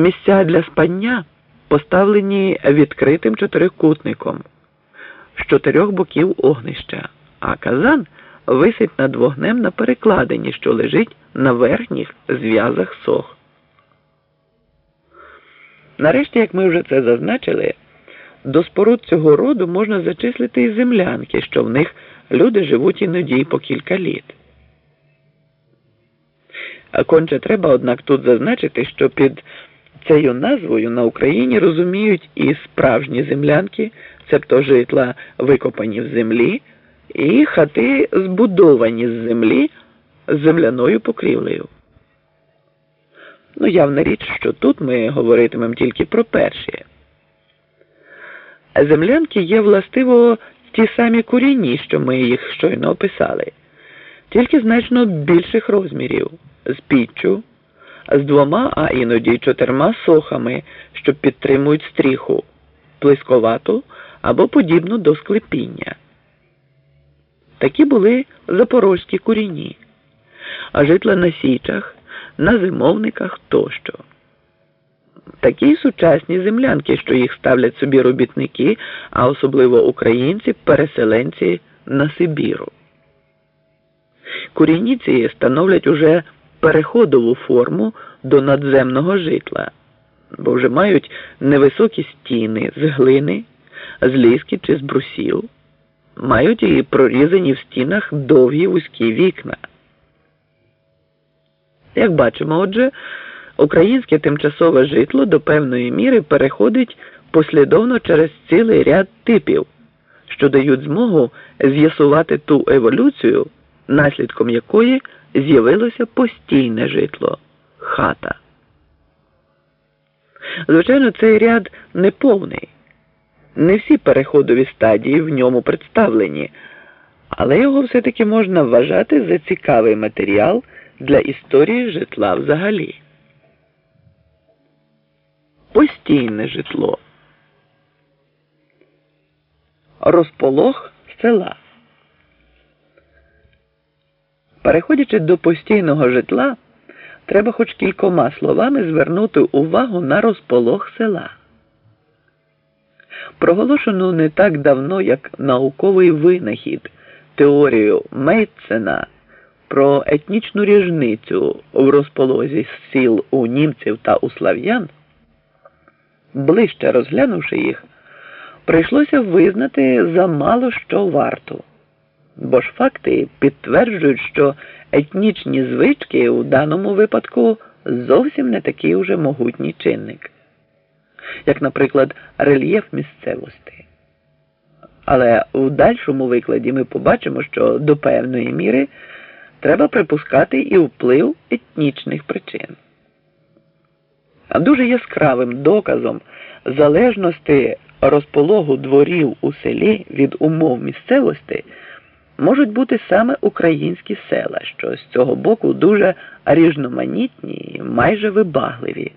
Місця для спання поставлені відкритим чотирикутником з чотирьох боків огнища, а казан висить над вогнем на перекладині, що лежить на верхніх зв'язах сох. Нарешті, як ми вже це зазначили, до споруд цього роду можна зачислити і землянки, що в них люди живуть іноді по кілька літ. А конче треба, однак, тут зазначити, що під цією назвою на Україні розуміють і справжні землянки, цебто житла, викопані в землі, і хати, збудовані з землі з земляною покрівлею. Ну, явна річ, що тут ми говоритимемо тільки про перші. Землянки є властиво ті самі курінні, що ми їх щойно описали, тільки значно більших розмірів, з піччю, з двома, а іноді чотирма сохами, що підтримують стріху, плисковату або подібну до склепіння. Такі були запорозькі курінні, а житла на січах, на зимовниках тощо. Такі сучасні землянки, що їх ставлять собі робітники, а особливо українці, переселенці на Сибіру. Курінніці становлять уже переходову форму до надземного житла, бо вже мають невисокі стіни з глини, з ліски чи з брусів, мають і прорізані в стінах довгі вузькі вікна. Як бачимо, отже, українське тимчасове житло до певної міри переходить послідовно через цілий ряд типів, що дають змогу з'ясувати ту еволюцію, наслідком якої з'явилося постійне житло хата. Звичайно, цей ряд неповний. Не всі переходові стадії в ньому представлені, але його все-таки можна вважати за цікавий матеріал для історії житла взагалі. Постійне житло. Розполох села. Переходячи до постійного житла, треба хоч кількома словами звернути увагу на розполох села. Проголошену не так давно, як науковий винахід теорію Мейтсена про етнічну ріжницю в розполозі сіл у німців та у слав'ян, ближче розглянувши їх, прийшлося визнати замало що варту. Бо ж факти підтверджують, що етнічні звички у даному випадку зовсім не такий уже могутній чинник, як, наприклад, рельєф місцевості. Але у дальшому викладі ми побачимо, що до певної міри треба припускати і вплив етнічних причин. А дуже яскравим доказом залежності розпологу дворів у селі від умов місцевості можуть бути саме українські села, що з цього боку дуже різноманітні і майже вибагливі.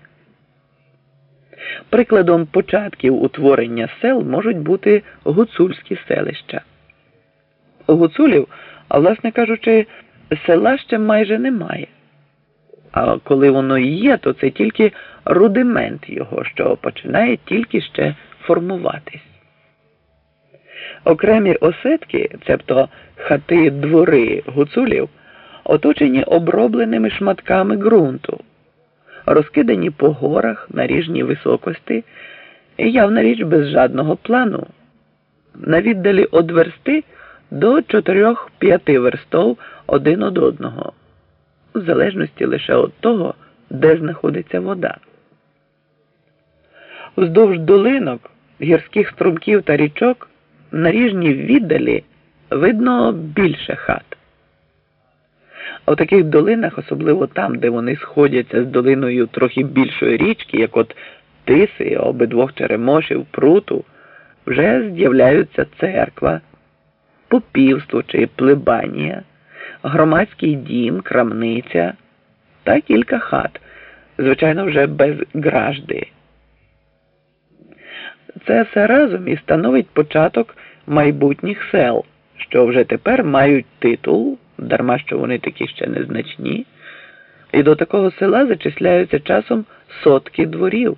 Прикладом початків утворення сел можуть бути гуцульські селища. Гуцулів, а власне кажучи, села ще майже немає. А коли воно і є, то це тільки рудимент його, що починає тільки ще формуватись. Окремі осетки, цебто хати двори гуцулів, оточені обробленими шматками ґрунту, розкидані по горах на ріжній високості явна річ без жадного плану, на віддалі од версти до 4-5 верстов один од одного, в залежності лише від того, де знаходиться вода. Вздовж долинок, гірських струмків та річок на ріжній віддалі видно більше хат. А в таких долинах, особливо там, де вони сходяться з долиною трохи більшої річки, як от тиси, обидвох черемошів, пруту, вже з'являються церква, попівство чи плебанія, громадський дім, крамниця та кілька хат, звичайно, вже без гражди. Це все разом і становить початок майбутніх сел, що вже тепер мають титул, дарма що вони такі ще незначні, і до такого села зачисляються часом сотки дворів.